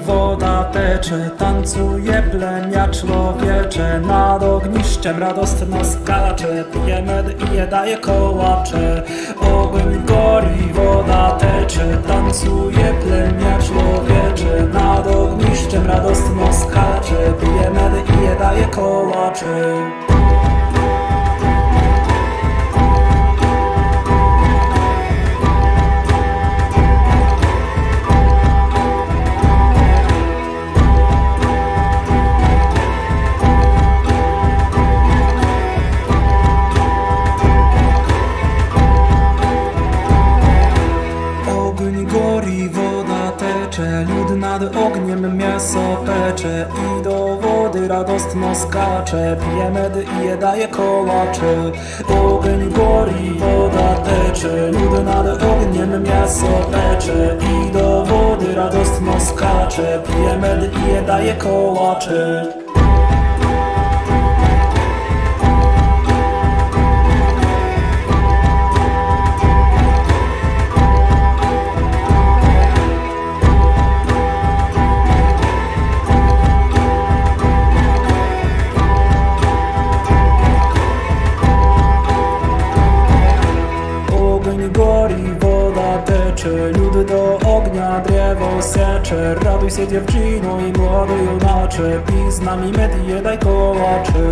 woda tecze Tancuje plemia człowiecze. Nad ogniszczem radosno skalacze Pije med i je daje kołacze. Ogień gori, woda tecze Tancuje plemia człowiecze. Nad ogniszczem radosno skalacze Pije med i je daje kołacze. I do wody radosno skacze, pije med i je daje kołacze. Ogień gori, woda tecze, lud nad ogniem mięso pecze i do wody radosno skacze, pije med i je daje kołacze. Lud do ognia drzewo secze. Raduj się dziewczyno i młody junacze, pij z nami med i je daj kołacze.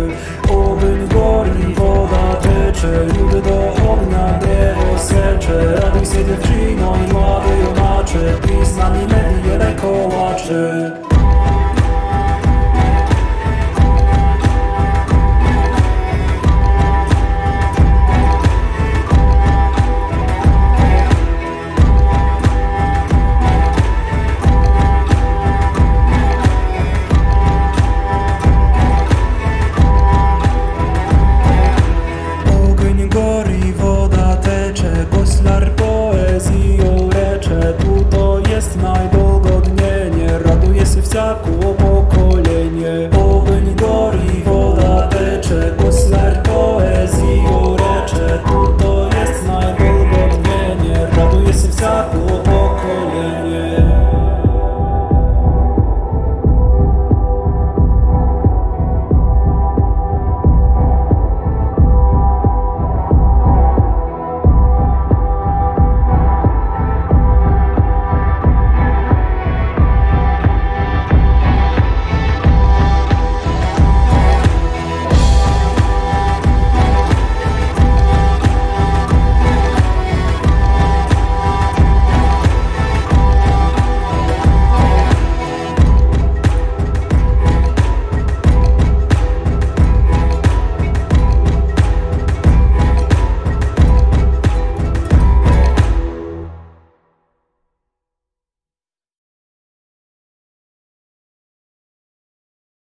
Ogień gori, woda tecze, lud do ognia drzewo secze. Raduj się dziewczyno i młody junacze, já como